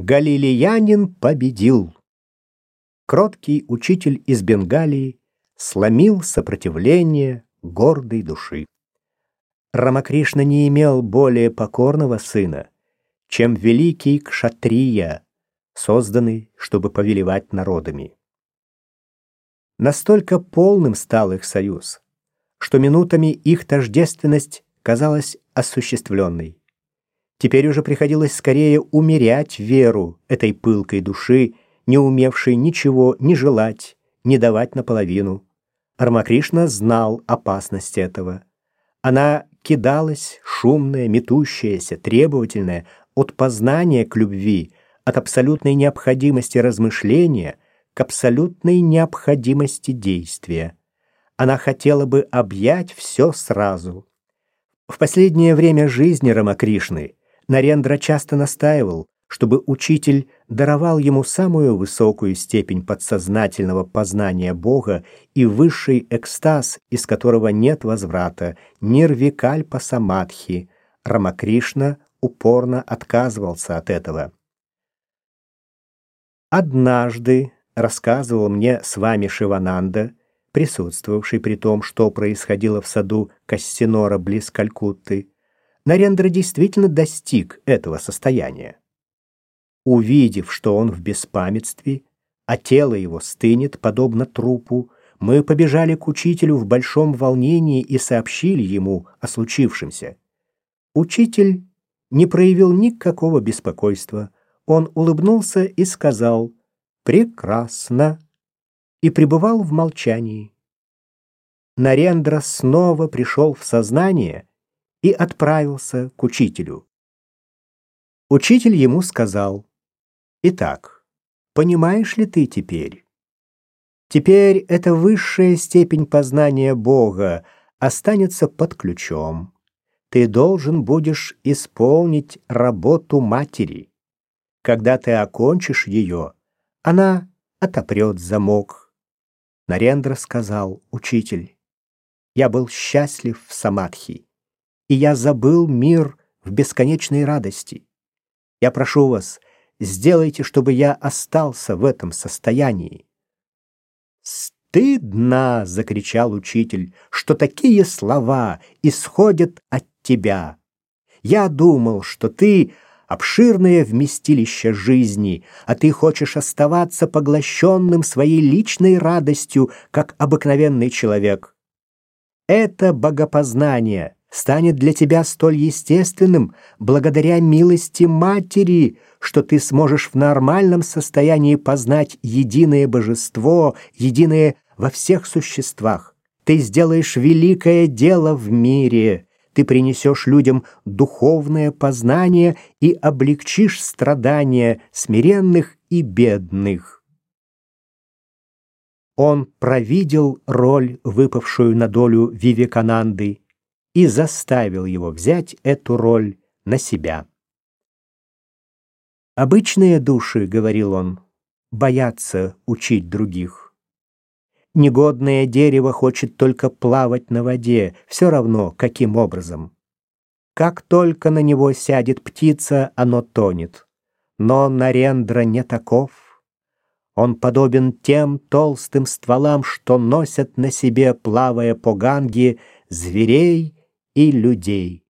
Галилеянин победил. Кроткий учитель из Бенгалии сломил сопротивление гордой души. Рамакришна не имел более покорного сына, чем великий кшатрия, созданный, чтобы повелевать народами. Настолько полным стал их союз, что минутами их тождественность казалась осуществленной. Теперь уже приходилось скорее умерять веру этой пылкой души, не умевшей ничего ни желать, ни давать наполовину. Рамакришна знал опасность этого. Она кидалась, шумная, метущаяся, требовательная, от познания к любви, от абсолютной необходимости размышления к абсолютной необходимости действия. Она хотела бы объять все сразу. В последнее время жизни Рамакришны Нарендра часто настаивал, чтобы учитель даровал ему самую высокую степень подсознательного познания Бога и высший экстаз, из которого нет возврата, нирвикальпа самадхи. Рамакришна упорно отказывался от этого. Однажды, рассказывал мне с вами Шивананда, присутствовавший при том, что происходило в саду Кассинора близ Калькутты, Нарендра действительно достиг этого состояния. Увидев, что он в беспамятстве, а тело его стынет, подобно трупу, мы побежали к учителю в большом волнении и сообщили ему о случившемся. Учитель не проявил никакого беспокойства. Он улыбнулся и сказал «Прекрасно» и пребывал в молчании. Нарендра снова пришел в сознание и отправился к учителю. Учитель ему сказал, «Итак, понимаешь ли ты теперь? Теперь эта высшая степень познания Бога останется под ключом. Ты должен будешь исполнить работу матери. Когда ты окончишь ее, она отопрет замок». Нарендра сказал, «Учитель, я был счастлив в Самадхи и я забыл мир в бесконечной радости. Я прошу вас, сделайте, чтобы я остался в этом состоянии. «Стыдно!» — закричал учитель, — «что такие слова исходят от тебя. Я думал, что ты — обширное вместилище жизни, а ты хочешь оставаться поглощенным своей личной радостью, как обыкновенный человек. Это богопознание — станет для тебя столь естественным благодаря милости матери, что ты сможешь в нормальном состоянии познать единое божество, единое во всех существах. Ты сделаешь великое дело в мире. Ты принесешь людям духовное познание и облегчишь страдания смиренных и бедных. Он провидел роль, выпавшую на долю Вивекананды, и заставил его взять эту роль на себя. «Обычные души, — говорил он, — боятся учить других. Негодное дерево хочет только плавать на воде, все равно, каким образом. Как только на него сядет птица, оно тонет. Но Нарендра не таков. Он подобен тем толстым стволам, что носят на себе, плавая по Ганге, зверей и людей.